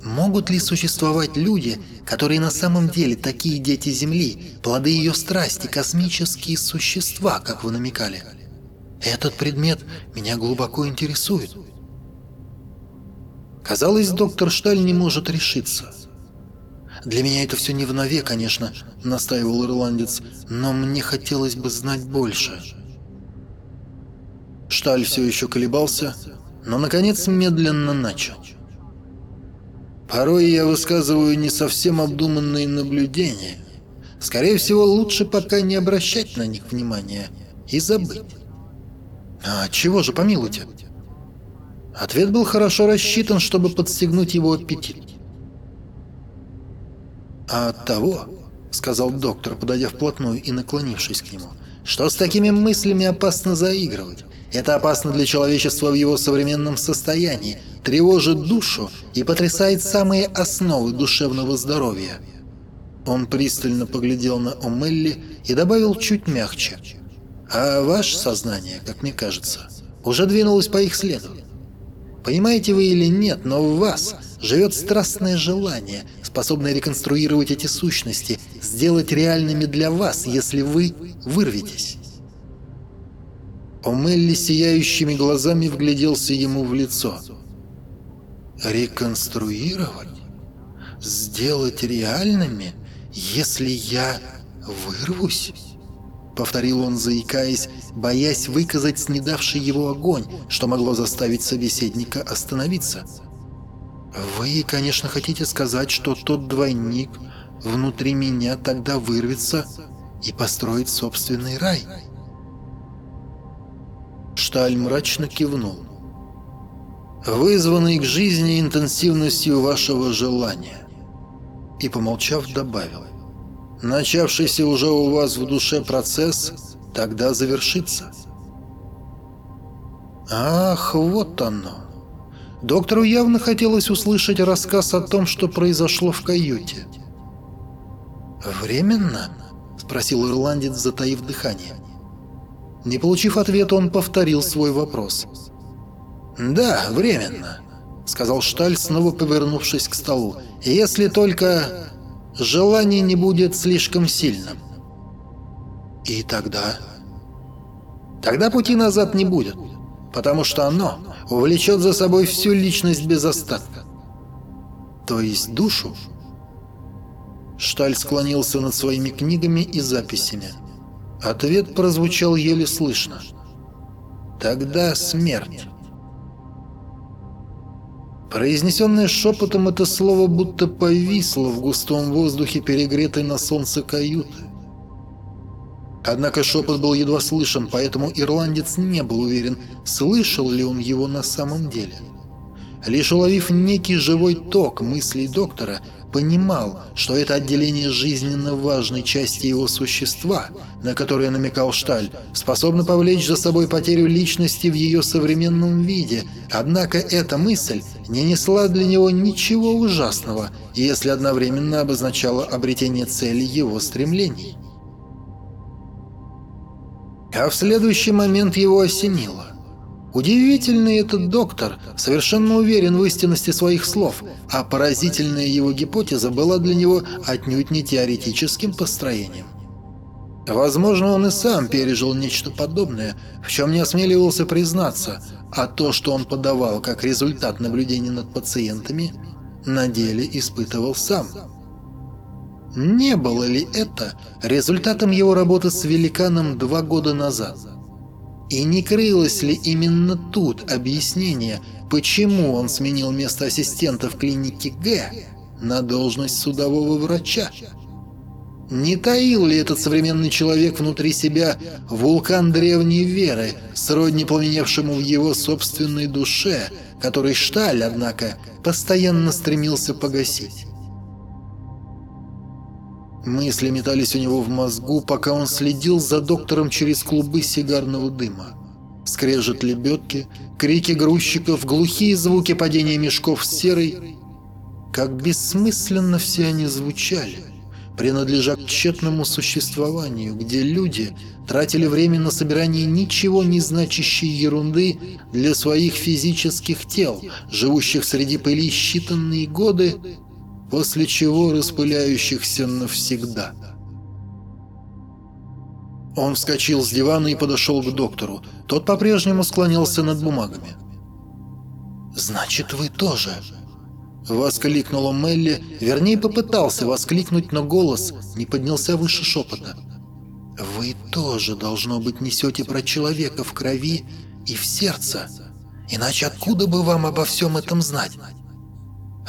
Speaker 1: Могут ли существовать люди, которые на самом деле такие дети Земли, плоды ее страсти, космические существа, как вы намекали? Этот предмет меня глубоко интересует. Казалось, доктор Шталь не может решиться. «Для меня это все не в нове, конечно», — настаивал ирландец, «но мне хотелось бы знать больше». Шталь все еще колебался, но, наконец, медленно начал. Порой я высказываю не совсем обдуманные наблюдения. Скорее всего, лучше пока не обращать на них внимания и забыть. А чего же, помилуйте? Ответ был хорошо рассчитан, чтобы подстегнуть его аппетит. А от того, сказал доктор, подойдя вплотную и наклонившись к нему, что с такими мыслями опасно заигрывать. Это опасно для человечества в его современном состоянии, тревожит душу и потрясает самые основы душевного здоровья. Он пристально поглядел на Омелли и добавил чуть мягче. «А ваше сознание, как мне кажется, уже двинулось по их следу. Понимаете вы или нет, но в вас живет страстное желание, способное реконструировать эти сущности, сделать реальными для вас, если вы вырветесь. Омелли сияющими глазами вгляделся ему в лицо. «Реконструировать? Сделать реальными, если я вырвусь?» Повторил он, заикаясь, боясь выказать снедавший его огонь, что могло заставить собеседника остановиться. «Вы, конечно, хотите сказать, что тот двойник внутри меня тогда вырвется и построит собственный рай?» Шталь мрачно кивнул. «Вызванный к жизни интенсивностью вашего желания». И, помолчав, добавил. «Начавшийся уже у вас в душе процесс тогда завершится». «Ах, вот оно!» Доктору явно хотелось услышать рассказ о том, что произошло в каюте. «Временно?» – спросил ирландец, затаив дыхание. Не получив ответа, он повторил свой вопрос. «Да, временно», — сказал Шталь, снова повернувшись к столу. «Если только желание не будет слишком сильным». «И тогда?» «Тогда пути назад не будет, потому что оно увлечет за собой всю личность без остатка». «То есть душу?» Шталь склонился над своими книгами и записями. Ответ прозвучал еле слышно. «Тогда смерть». Произнесенное шепотом это слово будто повисло в густом воздухе, перегретой на солнце каюты. Однако шепот был едва слышен, поэтому ирландец не был уверен, слышал ли он его на самом деле. Лишь уловив некий живой ток мыслей доктора, понимал, что это отделение жизненно важной части его существа, на которое намекал Шталь, способно повлечь за собой потерю личности в ее современном виде, однако эта мысль не несла для него ничего ужасного, если одновременно обозначала обретение цели его стремлений. А в следующий момент его осенило. Удивительный этот доктор, совершенно уверен в истинности своих слов, а поразительная его гипотеза была для него отнюдь не теоретическим построением. Возможно, он и сам пережил нечто подобное, в чем не осмеливался признаться, а то, что он подавал как результат наблюдений над пациентами, на деле испытывал сам. Не было ли это результатом его работы с великаном два года назад? И не крылось ли именно тут объяснение, почему он сменил место ассистента в клинике Г на должность судового врача? Не таил ли этот современный человек внутри себя вулкан древней веры, сродни пламеневшему в его собственной душе, который Шталь, однако, постоянно стремился погасить? Мысли метались у него в мозгу, пока он следил за доктором через клубы сигарного дыма. Скрежет лебедки, крики грузчиков, глухие звуки падения мешков с серой. Как бессмысленно все они звучали, принадлежа к тщетному существованию, где люди тратили время на собирание ничего не значащей ерунды для своих физических тел, живущих среди пыли считанные годы, после чего распыляющихся навсегда. Он вскочил с дивана и подошел к доктору. Тот по-прежнему склонился над бумагами. «Значит, вы тоже?» Воскликнула Мелли, вернее попытался воскликнуть, но голос не поднялся выше шепота. «Вы тоже, должно быть, несете про человека в крови и в сердце. Иначе откуда бы вам обо всем этом знать?»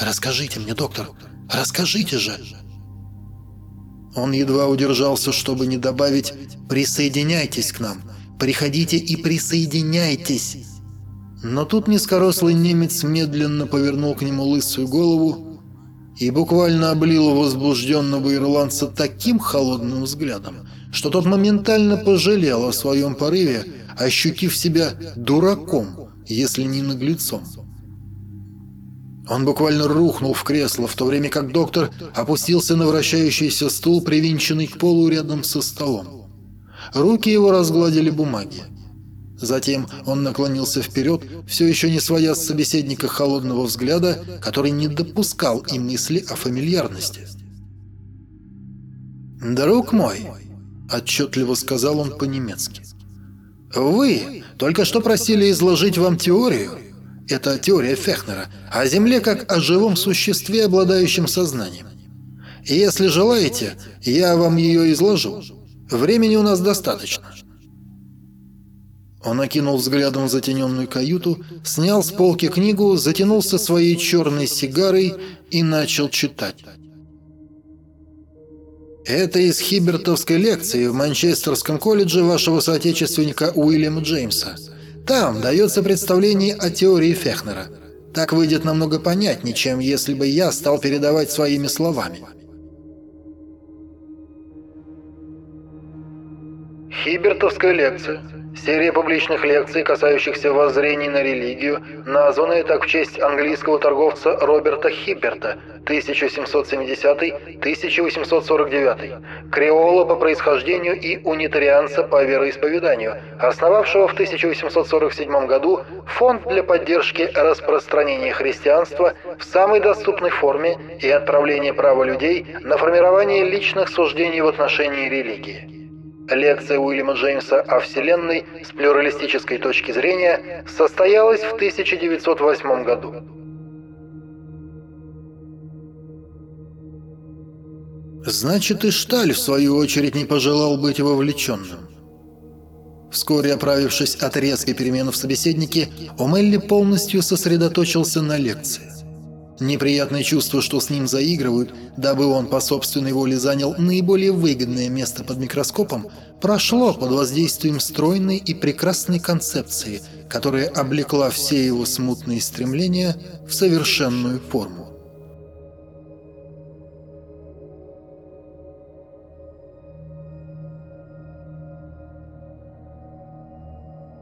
Speaker 1: «Расскажите мне, доктор, расскажите же!» Он едва удержался, чтобы не добавить «Присоединяйтесь к нам! Приходите и присоединяйтесь!» Но тут низкорослый немец медленно повернул к нему лысую голову и буквально облил возбужденного ирландца таким холодным взглядом, что тот моментально пожалел о своем порыве, ощутив себя дураком, если не наглецом. Он буквально рухнул в кресло, в то время как доктор опустился на вращающийся стул, привинченный к полу рядом со столом. Руки его разгладили бумаги. Затем он наклонился вперед, все еще не своя с собеседника холодного взгляда, который не допускал и мысли о фамильярности. «Друг мой», — отчетливо сказал он по-немецки, — «вы только что просили изложить вам теорию, это теория Фехнера, о Земле как о живом существе, обладающем сознанием. И если желаете, я вам ее изложу. Времени у нас достаточно». Он окинул взглядом затененную каюту, снял с полки книгу, затянулся своей черной сигарой и начал читать. Это из хибертовской лекции в Манчестерском колледже вашего соотечественника Уильяма Джеймса. Там дается представление о теории Фехнера. Так выйдет намного понятнее, чем если бы я стал передавать своими словами.
Speaker 2: Хибертовская лекция Серия публичных лекций, касающихся воззрений на религию, названная так в честь английского торговца Роберта Хибберта 1770-1849, креола по происхождению и унитарианца по вероисповеданию, основавшего в 1847 году фонд для поддержки распространения христианства в самой доступной форме и отправления права людей на формирование личных суждений в отношении религии. Лекция Уильяма Джеймса о Вселенной с плюралистической точки зрения состоялась в 1908 году.
Speaker 1: Значит, и Шталь, в свою очередь, не пожелал быть вовлеченным. Вскоре оправившись от резкой перемены в собеседнике, Омелли полностью сосредоточился на лекции. Неприятное чувство, что с ним заигрывают, дабы он по собственной воле занял наиболее выгодное место под микроскопом, прошло под воздействием стройной и прекрасной концепции, которая облекла все его смутные стремления в совершенную форму.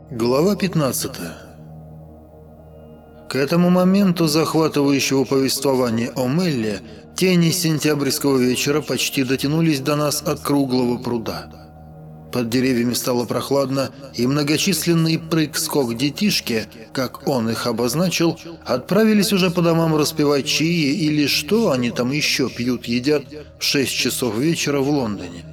Speaker 1: Глава 15 к этому моменту захватывающего повествования о Мелле тени сентябрьского вечера почти дотянулись до нас от круглого пруда. Под деревьями стало прохладно, и многочисленные прыг-скок детишки, как он их обозначил, отправились уже по домам распевать чаи или что они там еще пьют-едят в 6 часов вечера в Лондоне.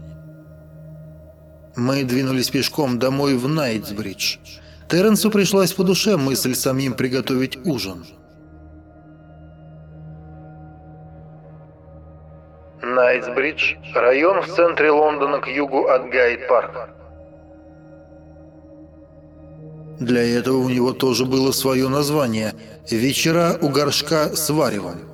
Speaker 1: Мы двинулись пешком домой в Найтсбридж – Терренсу пришлась по душе мысль самим приготовить ужин.
Speaker 2: Найтсбридж – район в центре Лондона к югу от Гайд-парка.
Speaker 1: Для этого у него тоже было свое название – «Вечера у горшка с варевом».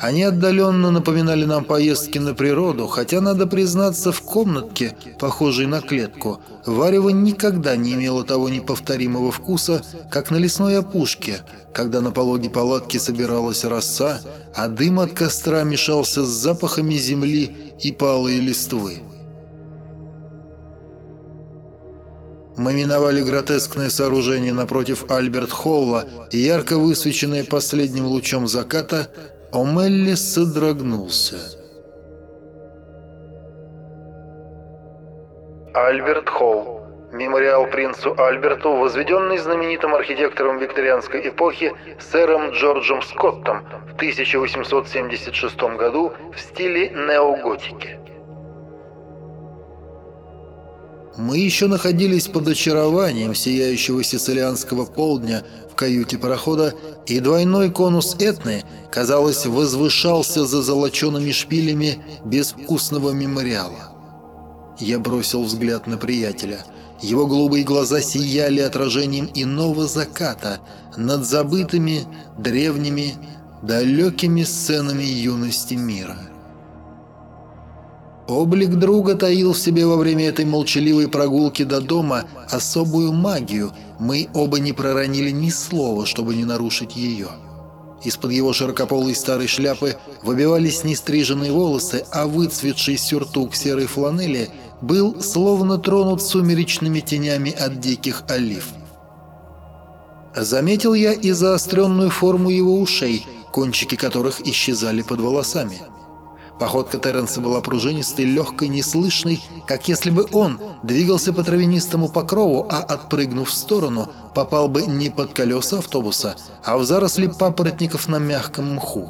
Speaker 1: Они отдаленно напоминали нам поездки на природу, хотя, надо признаться, в комнатке, похожей на клетку, варево никогда не имело того неповторимого вкуса, как на лесной опушке, когда на пологе палатки собиралась роса, а дым от костра мешался с запахами земли и палой листвы. Мы миновали гротескное сооружение напротив Альберт-Холла, ярко высвеченное последним лучом заката – Омелли содрогнулся.
Speaker 2: Альберт Холл. Мемориал принцу Альберту, возведенный знаменитым архитектором викторианской эпохи сэром Джорджем Скоттом в 1876 году в стиле неоготики.
Speaker 1: Мы еще находились под очарованием сияющего сицилианского полдня в каюте парохода, и двойной конус Этны, казалось, возвышался за золочеными шпилями безвкусного мемориала. Я бросил взгляд на приятеля. Его голубые глаза сияли отражением иного заката над забытыми, древними, далекими сценами юности мира. Облик друга таил в себе во время этой молчаливой прогулки до дома особую магию. Мы оба не проронили ни слова, чтобы не нарушить ее. Из-под его широкополой старой шляпы выбивались нестриженные волосы, а выцветший сюртук серой фланели был словно тронут сумеречными тенями от диких олив. Заметил я и заостренную форму его ушей, кончики которых исчезали под волосами. Походка Терренса была пружинистой, легкой, неслышной, как если бы он двигался по травянистому покрову, а, отпрыгнув в сторону, попал бы не под колеса автобуса, а в заросли папоротников на мягком мху.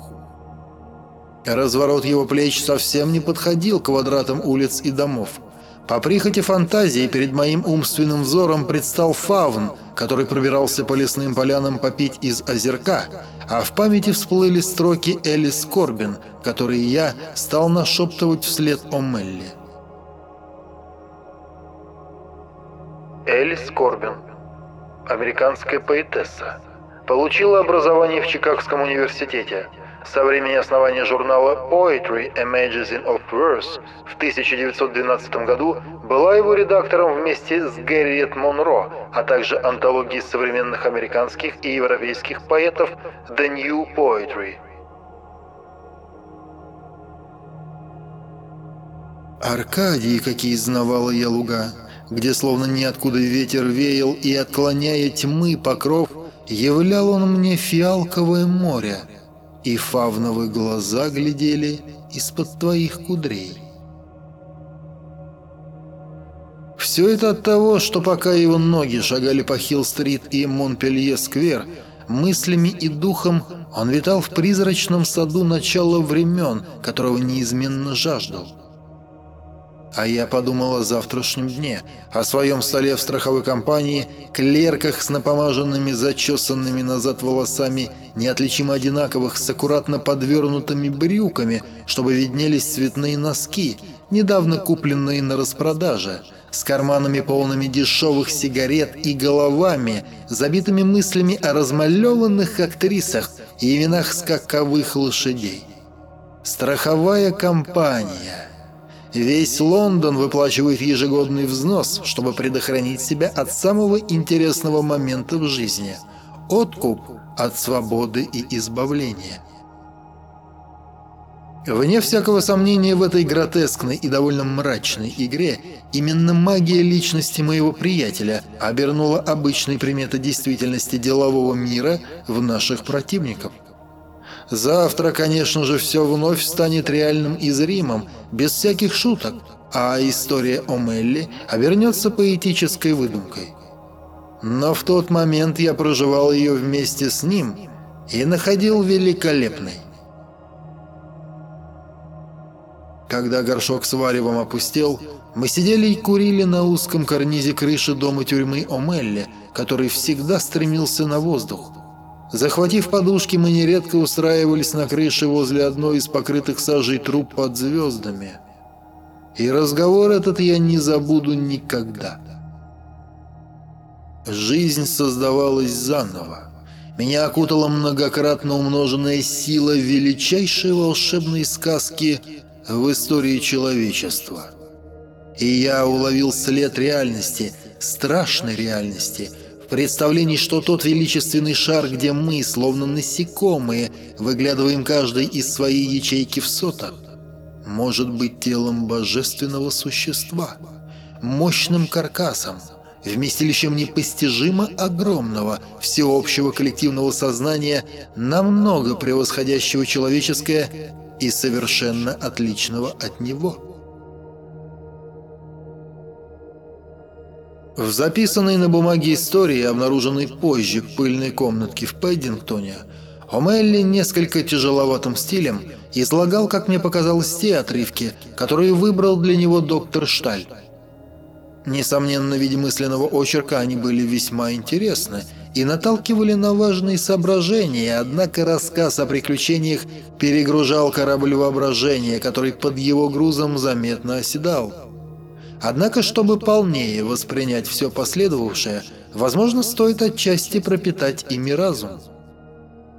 Speaker 1: Разворот его плеч совсем не подходил к квадратам улиц и домов. По прихоти фантазии перед моим умственным взором предстал фавн, который пробирался по лесным полянам попить из озерка, а в памяти всплыли строки Элис Корбин, которые я стал нашептывать вслед о Мелли.
Speaker 2: Элис Корбин, американская поэтесса, получила образование в Чикагском университете – со времени основания журнала Poetry A Magazine of Verse в 1912 году была его редактором вместе с Гэрриет Монро, а также антологии современных американских и европейских поэтов The New Poetry.
Speaker 1: Аркадии, какие знавала я луга, где словно ниоткуда ветер веял и, отклоняя тьмы покров, являл он мне фиалковое море — и фавновые глаза глядели из-под твоих кудрей. Все это от того, что пока его ноги шагали по Хилл-стрит и Монпелье-сквер, мыслями и духом он витал в призрачном саду начала времен, которого неизменно жаждал. А я подумал о завтрашнем дне, о своем столе в страховой компании, клерках с напомаженными, зачесанными назад волосами, неотличимо одинаковых, с аккуратно подвернутыми брюками, чтобы виднелись цветные носки, недавно купленные на распродаже, с карманами полными дешевых сигарет и головами, забитыми мыслями о размалеванных актрисах и именах скаковых лошадей. Страховая компания — Весь Лондон выплачивает ежегодный взнос, чтобы предохранить себя от самого интересного момента в жизни – откуп от свободы и избавления. Вне всякого сомнения в этой гротескной и довольно мрачной игре именно магия личности моего приятеля обернула обычной приметой действительности делового мира в наших противников – Завтра, конечно же, все вновь станет реальным и зримым, без всяких шуток, а история о Мелли обернется поэтической выдумкой. Но в тот момент я проживал ее вместе с ним и находил великолепной. Когда горшок с варевом опустел, мы сидели и курили на узком карнизе крыши дома тюрьмы Омелли, который всегда стремился на воздух. Захватив подушки, мы нередко устраивались на крыше возле одной из покрытых сажей труб под звездами. И разговор этот я не забуду никогда. Жизнь создавалась заново. Меня окутала многократно умноженная сила величайшей волшебной сказки в истории человечества. И я уловил след реальности, страшной реальности – представлении, что тот величественный шар, где мы, словно насекомые, выглядываем каждый из своей ячейки в сотах, может быть телом божественного существа, мощным каркасом, вместилищем непостижимо огромного всеобщего коллективного сознания, намного превосходящего человеческое и совершенно отличного от него. В записанной на бумаге истории, обнаруженной позже в пыльной комнатке в Пэддингтоне, Омелли несколько тяжеловатым стилем излагал, как мне показалось, те отрывки, которые выбрал для него доктор Шталь. Несомненно, в виде мысленного очерка они были весьма интересны и наталкивали на важные соображения, однако рассказ о приключениях перегружал корабль воображения, который под его грузом заметно оседал. Однако, чтобы полнее воспринять все последовавшее, возможно, стоит отчасти пропитать ими разум.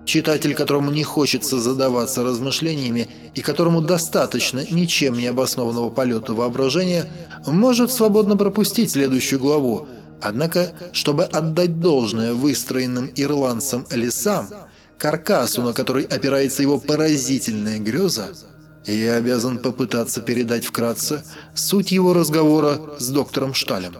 Speaker 1: Читатель, которому не хочется задаваться размышлениями и которому достаточно ничем не обоснованного полета воображения, может свободно пропустить следующую главу. Однако, чтобы отдать должное выстроенным ирландцам лесам, каркасу, на который опирается его поразительная греза, я обязан попытаться передать вкратце суть его разговора с доктором Шталем.